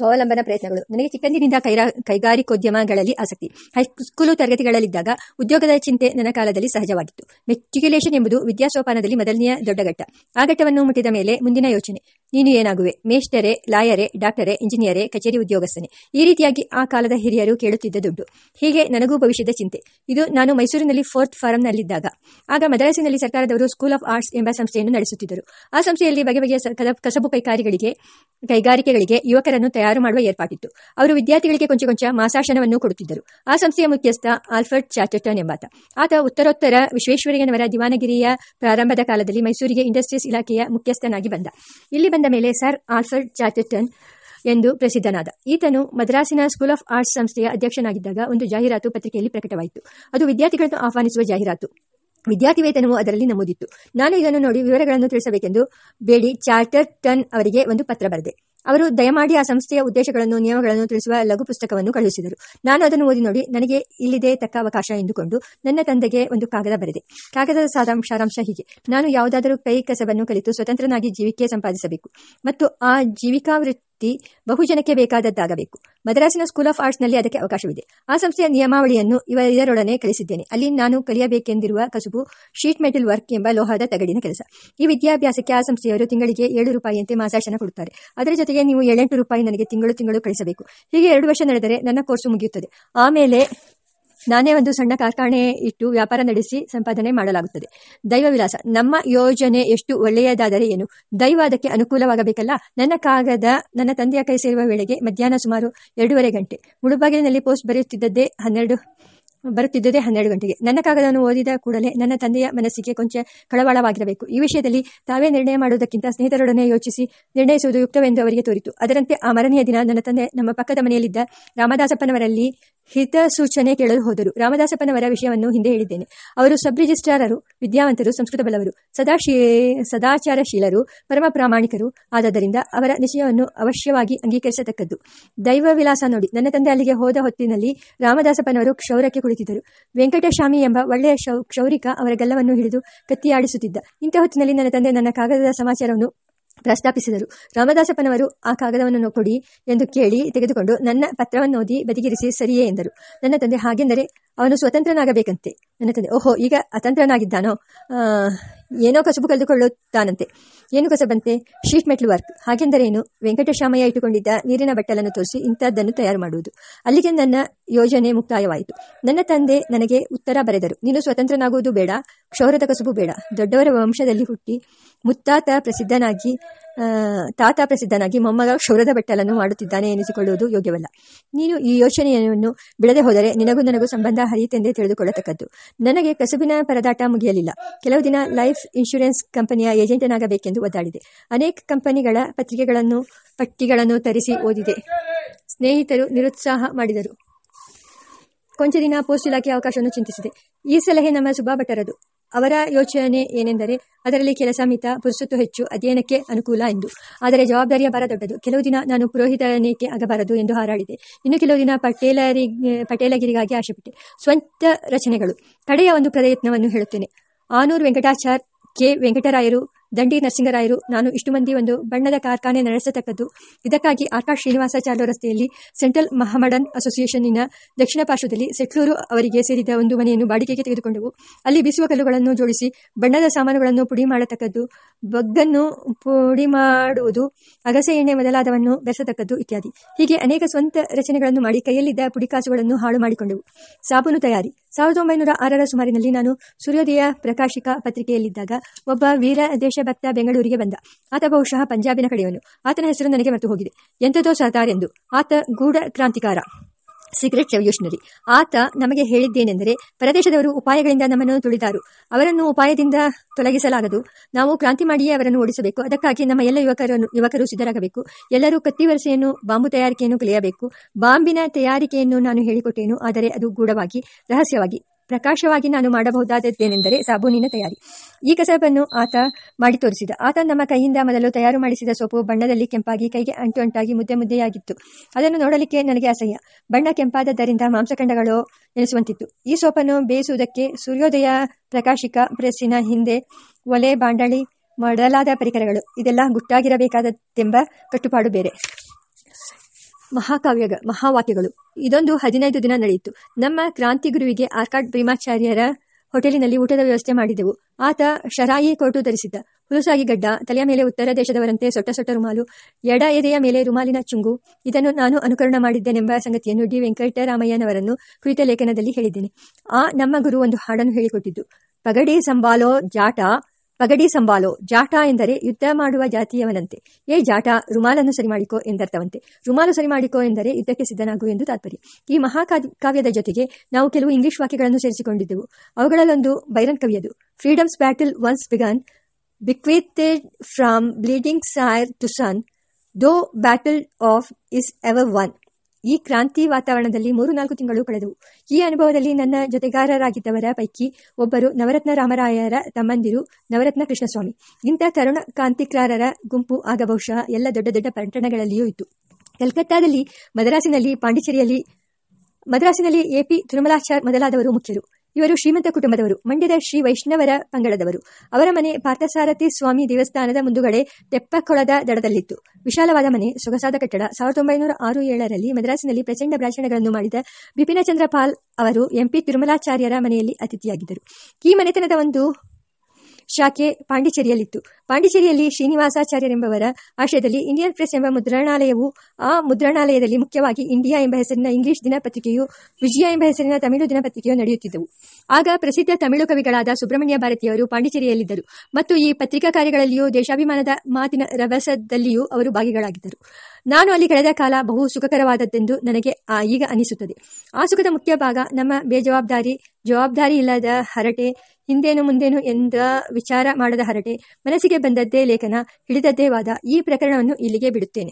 ಸ್ವಾವಲಂಬನ ಪ್ರಯತ್ನಗಳು. ನನಗೆ ಚಿಕ್ಕಂದಿನಿಂದ ಕೈರಾ, ಕೈಗಾರಿಕೋದ್ಯಮಗಳಲ್ಲಿ ಆಸಕ್ತಿ. ಹೈಸ್ಕೂಲು ತರಗತಿಗಳಲ್ಲಿದ್ದಾಗ ಉದ್ಯೋಗದ ಚಿಂತೆ ನನ್ನ ಕಾಲದಲ್ಲಿ ಸಹಜವಾಗಿತ್ತು. ಮೆಟ್ರಿಕ್ಯುಲೇಷನ್ ಎಂಬುದು ವಿದ್ಯಾಸೋಪಾನದಲ್ಲಿ ಮೊದಲನೆಯ ದೊಡ್ಡ ಘಟ್ಟ. ಆ ಘಟ್ಟವನ್ನು ಮುಟ್ಟಿದ ಮೇಲೆ ಮುಂದಿನ ಯೋಚನೆ. ನೀನು ಏನಾಗುವೆ ಮೇಷ್ಟರೇ ಲಾಯರೇ, ಡಾಕ್ಟರೇ, ಇಂಜಿನಿಯರೇ, ಕಚೇರಿ ಉದ್ಯೋಗಸ್ಥನೆ. ಈ ರೀತಿಯಾಗಿ ಆ ಕಾಲದ ಹಿರಿಯರು ಕೇಳುತ್ತಿದ್ದ ದುಡ್ಡು. ಹೀಗೆ ನನಗೂ ಭವಿಷ್ಯದ ಚಿಂತೆ. ಇದು ನಾನು ಮೈಸೂರಿನಲ್ಲಿ ಫೋರ್ತ್ ಫಾರಂನಲ್ಲಿದ್ದಾಗ. ಆಗ ಮದ್ರಾಸಿನಲ್ಲಿ ಸರ್ಕಾರದವರು ಸ್ಕೂಲ್ ಆಫ್ ಆರ್ಟ್ಸ್ ಎಂಬ ಸಂಸ್ಥೆಯನ್ನು ನಡೆಸುತ್ತಿದ್ದರು. ಆ ಸಂಸ್ಥೆಯಲ್ಲಿ ಬಗೆ ಬಗೆಯ ಕಸಬು ಕೈಗಾರಿಕೆಗಳಿಗೆ ಕೈಗಾರಿಕೆಗಳಿಗೆ ಯುವಕರನ್ನು ತಯಾರು ಮಾಡುವ ಏರ್ಪಾಟಿತ್ತು. ಅವರು ವಿದ್ಯಾರ್ಥಿಗಳಿಗೆ ಕೊಂಚ ಕೊಂಚ ಮಾಸಾಶನವನ್ನು ಕೊಡುತ್ತಿದ್ದರು. ಆ ಸಂಸ್ಥೆಯ ಮುಖ್ಯಸ್ಥ ಆಲ್ಫರ್ಡ್ ಚಾಟರ್ಟನ್ ಎಂಬಾತ. ಆತ ಉತ್ತರೋತ್ತರ ವಿಶ್ವೇಶ್ವರಯ್ಯನವರ ದಿವಾನಗಿರಿಯ ಪ್ರಾರಂಭದ ಕಾಲದಲ್ಲಿ ಮೈಸೂರಿಗೆ ಇಂಡಸ್ಟ್ರೀಸ್ ಇಲಾಖೆಯ ಮುಖ್ಯಸ್ಥನಾಗಿ ಬಂದ. ಇಲ್ಲಿ ಬಂದ ಮೇಲೆ ಸರ್ ಆಲ್ಫರ್ಡ್ ಚಾಟರ್ಟನ್ ಎಂದು ಪ್ರಸಿದ್ಧನಾದ. ಈತನು ಮದ್ರಾಸಿನ ಸ್ಕೂಲ್ ಆಫ್ ಆರ್ಟ್ಸ್ ಸಂಸ್ಥೆಯ ಅಧ್ಯಕ್ಷನಾಗಿದ್ದಾಗ ಒಂದು ಜಾಹೀರಾತು ಪತ್ರಿಕೆಯಲ್ಲಿ ಪ್ರಕಟವಾಯಿತು. ಅದು ವಿದ್ಯಾರ್ಥಿಗಳನ್ನು ಆಹ್ವಾನಿಸುವ ಜಾಹೀರಾತು. ವಿದ್ಯಾರ್ಥಿ ವೇತನವು ಅದರಲ್ಲಿ ನಮೂದಿತ್ತು. ನಾನು ಇದನ್ನು ನೋಡಿ ವಿವರಗಳನ್ನು ತಿಳಿಸಬೇಕೆಂದು ಬೇಡಿ ಚಾರ್ಟರ್ ಟನ್ ಅವರಿಗೆ ಒಂದು ಪತ್ರ ಬರೆದೆ. ಅವರು ದಯಮಾಡಿ ಆ ಸಂಸ್ಥೆಯ ಉದ್ದೇಶಗಳನ್ನು, ನಿಯಮಗಳನ್ನು ತಿಳಿಸುವ ಲಘು ಪುಸ್ತಕವನ್ನು ಕಳುಹಿಸಿದರು. ನಾನು ಅದನ್ನು ಓದಿ ನೋಡಿ ನನಗೆ ಇಲ್ಲಿದೆ ತಕ್ಕ ಅವಕಾಶ ಎಂದುಕೊಂಡು ನನ್ನ ತಂದೆಗೆ ಒಂದು ಕಾಗದ ಬರೆದೆ. ಕಾಗದದ ಸಾರಾಂಶ ಹೀಗೆ. ನಾನು ಯಾವುದಾದರೂ ಕೈ ಕಸವನ್ನು ಕಲಿತು ಸ್ವತಂತ್ರನಾಗಿ ಜೀವಿಕೆ ಸಂಪಾದಿಸಬೇಕು. ಮತ್ತು ಆ ಜೀವಿಕಾ ವೃತ್ತಿ ಬಹುಜನಕ್ಕೆ ಬೇಕಾದದ್ದಾಗಬೇಕು. ಮದ್ರಾಸಿನ ಸ್ಕೂಲ್ ಆಫ್ ಆರ್ಟ್ಸ್ನಲ್ಲಿ ಅದಕ್ಕೆ ಅವಕಾಶವಿದೆ. ಆ ಸಂಸ್ಥೆಯ ನಿಯಮಾವಳಿಯನ್ನು ಇವ ಇದರೊಡನೆ ಕಲಿಸಿದ್ದೇನೆ ಅಲ್ಲಿ ನಾನು ಕಲಿಯಬೇಕೆಂದಿರುವ ಕಸುಬು, ಶೀಟ್ ಮೆಟಲ್ ವರ್ಕ್ ಎಂಬ ಲೋಹದ ತಗಡಿನ ಕೆಲಸ. ಈ ವಿದ್ಯಾಭ್ಯಾಸಕ್ಕೆ ಆ ಸಂಸ್ಥೆಯವರು ತಿಂಗಳಿಗೆ ಏಳು ರೂಪಾಯಿಯಂತೆ ಮಾಸಾಶನ ಕೊಡುತ್ತಾರೆ. ಅದರ ಜೊತೆಗೆ ನೀವು ಏಳೆಂಟು ರೂಪಾಯಿ ನನಗೆ ತಿಂಗಳು ತಿಂಗಳು ಕಳಿಸಬೇಕು. ಹೀಗೆ ಎರಡು ವರ್ಷ ನಡೆದರೆ ನನ್ನ ಕೋರ್ಸು ಮುಗಿಯುತ್ತದೆ. ಆಮೇಲೆ ನಾನೇ ಒಂದು ಸಣ್ಣ ಕಾರ್ಖಾನೆ ಇಟ್ಟು ವ್ಯಾಪಾರ ನಡೆಸಿ ಸಂಪಾದನೆ ಮಾಡಲಾಗುತ್ತದೆ. ದೈವ ವಿಲಾಸ ನಮ್ಮ ಯೋಜನೆ ಎಷ್ಟು ಒಳ್ಳೆಯದಾದರೆ ಏನು? ದೈವ ಅದಕ್ಕೆ ಅನುಕೂಲವಾಗಬೇಕಲ್ಲ? ನನ್ನ ಕಾಗದ, ನನ್ನ ತಂದೆಯ ಕೈ ಸೇರುವ ವೇಳೆಗೆ ಮಧ್ಯಾಹ್ನ ಸುಮಾರು ಎರಡೂವರೆ ಗಂಟೆ. ಮುಳುಬಾಗಿಲಿನಲ್ಲಿ ಪೋಸ್ಟ್ ಬರೆಯುತ್ತಿದ್ದದ್ದೇ ಹನ್ನೆರಡು ಬರುತ್ತಿದ್ದುದೇ ಹನ್ನೆರಡು ಗಂಟೆಗೆ. ನನ್ನ ಕಾಗದವನ್ನು ಓದಿದ ಕೂಡಲೇ ನನ್ನ ತಂದೆಯ ಮನಸ್ಸಿಗೆ ಕೊಂಚ ಕಳವಳವಾಗಿರಬೇಕು. ಈ ವಿಷಯದಲ್ಲಿ ತಾವೇ ನಿರ್ಣಯ ಮಾಡುವುದಕ್ಕಿಂತ ಸ್ನೇಹಿತರೊಡನೆ ಯೋಚಿಸಿ ನಿರ್ಣಯಿಸುವುದು ಯುಕ್ತವೆಂದು ಅವರಿಗೆ ತೋರಿತು. ಅದರಂತೆ ಆ ಮರನೆಯ ದಿನ ನನ್ನ ತಂದೆ ನಮ್ಮ ಪಕ್ಕದ ಮನೆಯಲ್ಲಿದ್ದ ರಾಮದಾಸಪ್ಪನವರಲ್ಲಿ ಹಿತ ಸೂಚನೆ ಕೇಳಲು ಹೋದರು. ರಾಮದಾಸಪ್ಪನವರ ವಿಷಯವನ್ನು ಹಿಂದೆ ಹೇಳಿದ್ದೇನೆ. ಅವರು ಸಬ್ ರಿಜಿಸ್ಟ್ರಾರರು ವಿದ್ಯಾವಂತರು ಸಂಸ್ಕೃತ ಬಲವರು ಸದಾಶೀ, ಸದಾಚಾರಶೀಲರು, ಪರಮ ಪ್ರಾಮಾಣಿಕರು ಆದ್ದರಿಂದ ಅವರ ನಿಶ್ಚಯವನ್ನು ಅವಶ್ಯವಾಗಿ ಅಂಗೀಕರಿಸತಕ್ಕದ್ದು. ದೈವ ವಿಲಾಸ ನೋಡಿ. ನನ್ನ ತಂದೆ ಅಲ್ಲಿಗೆ ಹೋದ ಹೊತ್ತಿನಲ್ಲಿ ರಾಮದಾಸಪ್ಪನವರು ಕ್ಷೌರಕ್ಕೆ ಕುಳಿತಿದ್ದರು. ವೆಂಕಟಸ್ವಾಮಿ ಎಂಬ ಒಳ್ಳೆಯ ಕ್ಷೌರಿಕ ಅವರ ಗಲ್ಲವನ್ನು ಹಿಡಿದು ಕತ್ತಿಯಾಡಿಸುತ್ತಿದ್ದ. ಇಂಥ ಹೊತ್ತಿನಲ್ಲಿ ನನ್ನ ತಂದೆ ನನ್ನ ಕಾಗದದ ಸಮಾಚಾರವನ್ನು ಪ್ರಸ್ತಾಪಿಸಿದರು. ರಾಮದಾಸಪ್ಪನವರು ಆ ಕಾಗದವನ್ನು ಕೊಡಿ ಎಂದು ಕೇಳಿ ತೆಗೆದುಕೊಂಡು ನನ್ನ ಪತ್ರವನ್ನು ಓದಿ ಬದಿಗಿರಿಸಿ ಸರಿಯೇ ಎಂದರು. ನನ್ನ ತಂದೆ ಹಾಗೆಂದರೆ ಅವನು ಸ್ವತಂತ್ರನಾಗಬೇಕಂತೆ. ನನ್ನ ತಂದೆ ಓಹೋ, ಈಗ ಅತಂತ್ರನಾಗಿದ್ದಾನೋ? ಏನೋ ಕಸುಬು ಕಳೆದುಕೊಳ್ಳುತ್ತಾನಂತೆ ಏನು ಕಸಬಂತೆ? Sheet ಮೆಟ್ಲ್ work. ಹಾಗೆಂದರೇನು? ವೆಂಕಟೇಶಾಮಯ್ಯ ಇಟ್ಟುಕೊಂಡಿದ್ದ ನೀರಿನ ಬಟ್ಟಲನ್ನು ತೋರಿಸಿ ಇಂಥದ್ದನ್ನು ತಯಾರು ಮಾಡುವುದು. ಅಲ್ಲಿಗೆ ನನ್ನ ಯೋಜನೆ ಮುಕ್ತಾಯವಾಯಿತು. ನನ್ನ ತಂದೆ ನನಗೆ ಉತ್ತರ ಬರೆದರು. ನೀನು ಸ್ವತಂತ್ರನಾಗುವುದು ಬೇಡ, ಕ್ಷೌರದ ಕಸುಬು ಬೇಡ. ದೊಡ್ಡವರ ವಂಶದಲ್ಲಿ ಹುಟ್ಟಿ ಮುತ್ತಾತ ಪ್ರಸಿದ್ಧನಾಗಿ ತಾತ ಪ್ರಸಿದ್ಧನಾಗಿ ಮೊಮ್ಮಗ ಕ್ಷೌರದ ಬೆಟ್ಟಲನ್ನು ಮಾಡುತ್ತಿದ್ದಾನೆ ಎನಿಸಿಕೊಳ್ಳುವುದು ಯೋಗ್ಯವಲ್ಲ. ನೀನು ಈ ಯೋಚನೆಯನ್ನು ಬಿಡದೆ ಹೋದರೆ ನಿನಗೂ ನನಗೂ ಸಂಬಂಧ ಹರಿಯುತ್ತೆಂದೇ ತಿಳಿದುಕೊಳ್ಳತಕ್ಕದ್ದು. ನನಗೆ ಕಸುಬಿನ ಪರದಾಟ ಮುಗಿಯಲಿಲ್ಲ. ಕೆಲವು ದಿನ ಲೈಫ್ ಇನ್ಶೂರೆನ್ಸ್ ಕಂಪನಿಯ ಏಜೆಂಟನಾಗಬೇಕೆಂದು ಒದ್ದಾಡಿದೆ. ಅನೇಕ ಕಂಪನಿಗಳ ಪತ್ರಿಕೆಗಳನ್ನು, ಪಟ್ಟಿಗಳನ್ನು ತರಿಸಿ ಓದಿದೆ. ಸ್ನೇಹಿತರು ನಿರುತ್ಸಾಹ ಮಾಡಿದರು. ಕೊಂಚ ದಿನ ಪೋಸ್ಟ್ ಇಲಾಖೆ ಅವಕಾಶವನ್ನು ಚಿಂತಿಸಿದೆ. ಈ ಸಲಹೆ ನಮ್ಮ ಸುಭಾ ಭಟ್ಟರದು. ಅವರ ಯೋಚನೆ ಏನೆಂದರೆ, ಅದರಲ್ಲಿ ಕೆಲಸ ಮಿತ ಪುರುಸೊತ್ತು ಹೆಚ್ಚು, ಅಧ್ಯಯನಕ್ಕೆ ಅನುಕೂಲ ಎಂದು. ಆದರೆ ಜವಾಬ್ದಾರಿಯ ಭಾರ ದೊಡ್ಡದು. ಕೆಲವು ದಿನ ನಾನು ಪುರೋಹಿತನೇಕೆ ಆಗಬಾರದು ಎಂದು ಹಾರಾಡಿದೆ. ಇನ್ನು ಕೆಲವು ದಿನ ಪಟೇಲರಿ ಪಟೇಲಗಿರಿಗಾಗಿ ಆಶೆಪಟ್ಟೆ. ಸ್ವಂತ ರಚನೆಗಳು. ಕಡೆಯ ಒಂದು ಪ್ರಯತ್ನವನ್ನು ಹೇಳುತ್ತೇನೆ. ಆನೂರ್ ವೆಂಕಟಾಚಾರ್ ಕೆ. ವೆಂಕಟರಾಯರು ದಂಡಿ ನರಸಿಂಗರಾಯರು, ನಾನು ಇಷ್ಟು ಮಂದಿ ಒಂದು ಬಣ್ಣದ ಕಾರ್ಖಾನೆ ನಡೆಸತಕ್ಕದ್ದು. ಇದಕ್ಕಾಗಿ ಆಕಾಶ್ ಶ್ರೀನಿವಾಸಾಚಾರ್ಯ ರಸ್ತೆಯಲ್ಲಿ ಸೆಂಟ್ರಲ್ ಮಹಮಡನ್ ಅಸೋಸಿಯೇಷನ್ನಿನ ದಕ್ಷಿಣ ಪಾರ್ಶ್ವದಲ್ಲಿ ಸೆಟ್ಲೂರು ಅವರಿಗೆ ಸೇರಿದ ಒಂದು ಮನೆಯನ್ನು ಬಾಡಿಗೆಗೆ ತೆಗೆದುಕೊಂಡವು. ಅಲ್ಲಿ ಬಿಸುವ ಕಲ್ಲುಗಳನ್ನು ಜೋಡಿಸಿ ಬಣ್ಣದ ಸಾಮಾನುಗಳನ್ನು ಪುಡಿ ಮಾಡತಕ್ಕದ್ದು, ಬಗ್ಗನ್ನು ಪುಡಿ ಮಾಡುವುದು, ಅಗಸೆ ಎಣ್ಣೆ ಮೊದಲಾದವನ್ನು ಬೆರೆಸತಕ್ಕದ್ದು ಇತ್ಯಾದಿ. ಹೀಗೆ ಅನೇಕ ಸ್ವಂತ ರಚನೆಗಳನ್ನು ಮಾಡಿ ಕೈಯಲ್ಲಿದ್ದ ಪುಡಿಕಾಸುಗಳನ್ನು ಹಾಳು ಮಾಡಿಕೊಂಡವು. ಸಾಬೂನು ತಯಾರಿ. ಸಾವಿರದ ಒಂಬೈನೂರ ಸುಮಾರಿನಲ್ಲಿ ನಾನು ಸೂರ್ಯೋದಯ ಪ್ರಕಾಶಿಕ ಪತ್ರಿಕೆಯಲ್ಲಿದ್ದಾಗ ಒಬ್ಬ ವೀರ ದೇಶಭಕ್ತ ಬೆಂಗಳೂರಿಗೆ ಬಂದ. ಆತ ಬಹುಶಃ ಪಂಜಾಬಿನ ಕಡೆಯವನು. ಆತನ ಹೆಸರು ನನಗೆ ಮರೆತು ಹೋಗಿದೆ. ಎಂಥದೋ ಸರ್ದಾರ್ ಎಂದು ಆತ ಗೂಢ ಕ್ರಾಂತಿಕಾರ. ಸೀಕ್ರೆಟ್ ರೆವಲ್ಯೂಷನರಿ ಆತ ನಮಗೆ ಹೇಳಿದ್ದೇನೆಂದರೆ, ಪ್ರದೇಶದವರು ಉಪಾಯಗಳಿಂದ ನಮ್ಮನ್ನು ತುಳಿದಾರು ಅವರನ್ನು ಉಪಾಯದಿಂದ ತೊಲಗಿಸಲಾಗದು. ನಾವು ಕ್ರಾಂತಿ ಮಾಡಿಯೇ ಅವರನ್ನು ಓಡಿಸಬೇಕು. ಅದಕ್ಕಾಗಿ ನಮ್ಮ ಎಲ್ಲ ಯುವಕರನ್ನು, ಯುವಕರು ಸಿದ್ಧರಾಗಬೇಕು. ಎಲ್ಲರೂ ಕತ್ತಿ ವರಸೆಯನ್ನು, ಬಾಂಬು ತಯಾರಿಕೆಯನ್ನು ಕಲಿಯಬೇಕು. ಬಾಂಬಿನ ತಯಾರಿಕೆಯನ್ನು ನಾನು ಹೇಳಿಕೊಟ್ಟೇನು, ಆದರೆ ಅದು ಗೂಢವಾಗಿ, ರಹಸ್ಯವಾಗಿ. ಪ್ರಕಾಶವಾಗಿ ನಾನು ಮಾಡಬಹುದಾದದ್ದೇನೆಂದರೆ ಸಾಬೂನಿನ ತಯಾರಿ. ಈ ಕಸಬನ್ನು ಆತ ಮಾಡಿ ತೋರಿಸಿದ. ಆತ ನಮ್ಮ ಕೈಯಿಂದ ಮೊದಲು ತಯಾರು ಮಾಡಿಸಿದ ಸೋಪು ಬಣ್ಣದಲ್ಲಿ ಕೆಂಪಾಗಿ, ಕೈಗೆ ಅಂಟು ಅಂಟಾಗಿ ಮುದ್ದೆ ಮುದ್ದೆಯಾಗಿತ್ತು. ಅದನ್ನು ನೋಡಲಿಕ್ಕೆ ನನಗೆ ಅಸಹ್ಯ. ಬಣ್ಣ ಕೆಂಪಾದದ್ದರಿಂದ ಮಾಂಸಖಂಡಗಳು ಎನಿಸುವಂತಿತ್ತು ಈ ಸೋಪನ್ನು ಬೇಯಿಸುವುದಕ್ಕೆ ಸೂರ್ಯೋದಯ ಪ್ರಕಾಶಿಕ ಪ್ರೆಸ್ಸಿನ ಹಿಂದೆ ಒಲೆ ಬಾಂಡಳಿ ಮಾಡಲಾದ ಪರಿಕರಗಳು. ಇದೆಲ್ಲ ಗುಟ್ಟಾಗಿರಬೇಕಾದದ್ದೆಂಬ ಕಟ್ಟುಪಾಡು ಬೇರೆ. ಮಹಾಕಾವ್ಯ ಮಹಾವಾಕ್ಯಗಳು. ಇದೊಂದು ಹದಿನೈದು ದಿನ ನಡೆಯಿತು. ನಮ್ಮ ಕ್ರಾಂತಿ ಗುರುವಿಗೆ ಆರ್ಕಾಡ್ ಭೀಮಾಚಾರ್ಯರ ಹೋಟೆಲಿನಲ್ಲಿ ಊಟದ ವ್ಯವಸ್ಥೆ ಮಾಡಿದೆವು. ಆತ ಶರಾಯಿ ಕೋಟು ಧರಿಸಿದ್ದ. ಹುಲುಸಾಗಿ ಗಡ್ಡ, ತಲೆಯ ಮೇಲೆ ಉತ್ತರ ದೇಶದವರಂತೆ ಸೊಟ್ಟ ಸೊಟ್ಟ ರುಮಾಲು, ಎಡ ಎದೆಯ ಮೇಲೆ ರುಮಾಲಿನ ಚುಂಗು. ಇದನ್ನು ನಾನು ಅನುಕರಣ ಮಾಡಿದ್ದೇನೆಂಬ ಸಂಗತಿಯನ್ನು ಡಿ. ವೆಂಕಟರಾಮಯ್ಯನವರನ್ನು ಕುರಿತ ಲೇಖನದಲ್ಲಿ ಹೇಳಿದ್ದೇನೆ. ಆ ನಮ್ಮ ಗುರು ಒಂದು ಹಾಡನ್ನು ಹೇಳಿಕೊಟ್ಟಿದ್ದು. ಪಗಡಿ ಸಂಬಾಲೋ ಜಾಟ ಪಗಡಿ ಸಂಬಾಲೋ ಜಾಟ ಎಂದರೆ ಯುದ್ಧ ಮಾಡುವ ಜಾತಿಯವನಂತೆ. ಏ ಜಾಟ ರುಮಾಲನ್ನು ಸರಿ ಮಾಡಿಕೋ ಎಂದರ್ಥವಂತೆ. ರುಮಾಲು ಸರಿ ಮಾಡಿಕೋ ಎಂದರೆ ಯುದ್ಧಕ್ಕೆ ಸಿದ್ಧನಾಗು ಎಂದು ತಾತ್ಪರ್ಯ. ಈ ಮಹಾಕಾವ್ಯದ ಜೊತೆಗೆ ನಾವು ಕೆಲವು ಇಂಗ್ಲಿಷ್ ವಾಕ್ಯಗಳನ್ನು ಸೇರಿಸಿಕೊಂಡಿದ್ದೆವು. ಅವುಗಳಲ್ಲೊಂದು Byron ಕವಿಯದು. Freedom's battle once begun bequeathed from bleeding sire to son though battle off is ever won ಈ ಕ್ರಾಂತಿ ವಾತಾವರಣದಲ್ಲಿ ಮೂರು ನಾಲ್ಕು ತಿಂಗಳು ಕಳೆದವು ಈ ಅನುಭವದಲ್ಲಿ ನನ್ನ ಜೊತೆಗಾರರಾಗಿದ್ದವರ ಪೈಕಿ ಒಬ್ಬರು ನವರತ್ನ ರಾಮರಾಯರ ತಮ್ಮಂದಿರು ನವರತ್ನ ಕೃಷ್ಣಸ್ವಾಮಿ. ಇಂಥ ತರುಣ ಕ್ರಾಂತಿಕಾರರ ಗುಂಪು ಆಗ ಬಹುಶಃ ಎಲ್ಲ ದೊಡ್ಡ ದೊಡ್ಡ ಪಟ್ಟಣಗಳಲ್ಲಿಯೂ ಇತ್ತು. ಕಲ್ಕತ್ತಾದಲ್ಲಿ ಮದ್ರಾಸಿನಲ್ಲಿ ಪಾಂಡಿಚೇರಿಯಲ್ಲಿ ಮದ್ರಾಸಿನಲ್ಲಿ ಎಪಿ ತಿರುಮಲಾಚಾರ್ ಮೊದಲಾದವರು ಮುಖ್ಯರು. ಇವರು ಶ್ರೀಮಂತ ಕುಟುಂಬದವರು. ಮಂಡ್ಯದ ಶ್ರೀ ವೈಷ್ಣವರ ಪಂಗಡದವರು ಅವರ ಮನೆ ಪಾರ್ಥಸಾರಥಿ ಸ್ವಾಮಿ ದೇವಸ್ಥಾನದ ಮುಂದುಗಡೆ ತೆಪ್ಪಕೊಳದ ದಡದಲ್ಲಿತ್ತು. ವಿಶಾಲವಾದ ಮನೆ, ಸೊಗಸಾದ ಕಟ್ಟಡ, ಸಾವಿರದ ಒಂಬೈನೂರ ಆರು ಏಳರಲ್ಲಿ ಮದ್ರಾಸಿನಲ್ಲಿ ಪ್ರಚಂಡ ಭಾಷಣಗಳನ್ನು ಮಾಡಿದ ಬಿಪಿನ ಚಂದ್ರಪಾಲ್ ಅವರು ಎಂಪಿ ತಿರುಮಲಾಚಾರ್ಯರ ಮನೆಯಲ್ಲಿ ಅತಿಥಿಯಾಗಿದ್ದರು. ಈ ಮನೆತನದ ಒಂದು ಶಾಖೆ ಪಾಂಡಿಚೇರಿಯಲ್ಲಿತ್ತು. ಪಾಂಡಿಚೇರಿಯಲ್ಲಿ ಶ್ರೀನಿವಾಸಾಚಾರ್ಯರೆಂಬವರ ಆಶ್ರಯದಲ್ಲಿ ಇಂಡಿಯನ್ ಪ್ರೆಸ್ ಎಂಬ ಮುದ್ರಣಾಲಯವು, ಆ ಮುದ್ರಣಾಲಯದಲ್ಲಿ ಮುಖ್ಯವಾಗಿ ಇಂಡಿಯಾ ಎಂಬ ಹೆಸರಿನ ಇಂಗ್ಲಿಷ್ ದಿನಪತ್ರಿಕೆಯು, ವಿಜಯ ಎಂಬ ಹೆಸರಿನ ತಮಿಳು ದಿನಪತ್ರಿಕೆಯು ನಡೆಯುತ್ತಿದ್ದವು. ಆಗ ಪ್ರಸಿದ್ಧ ತಮಿಳು ಕವಿಗಳಾದ ಸುಬ್ರಹ್ಮಣ್ಯ ಭಾರತಿಯವರು ಪಾಂಡಿಚೇರಿಯಲ್ಲಿದ್ದರು ಮತ್ತು ಈ ಪತ್ರಿಕಾ ಕಾರ್ಯಗಳಲ್ಲಿಯೂ ದೇಶಾಭಿಮಾನದ ಮಾತಿನ ರಭಸದಲ್ಲಿಯೂ ಅವರು ಭಾಗಿಗಳಾಗಿದ್ದರು. ನಾನು ಅಲ್ಲಿ ಕಳೆದ ಕಾಲ ಬಹು ಸುಖಕರವಾದದ್ದೆಂದು ನನಗೆ ಈಗ ಅನಿಸುತ್ತದೆ. ಆ ಸುಖದ ಮುಖ್ಯ ಭಾಗ ನಮ್ಮ ಬೇಜವಾಬ್ದಾರಿ, ಜವಾಬ್ದಾರಿ ಇಲ್ಲದ ಹರಟೆ, ಹಿಂದೇನು ಮುಂದೇನು ಎಂದ ವಿಚಾರ ಮಾಡದ ಹರಟೆ, ಮನಸ್ಸಿಗೆ ಬಂದದ್ದೇ ಲೇಖನ, ಹಿಡಿದದ್ದೇ ವಾದ, ಈ ಪ್ರಕರಣವನ್ನು ಇಲ್ಲಿಗೆ ಬಿಡುತ್ತೇನೆ.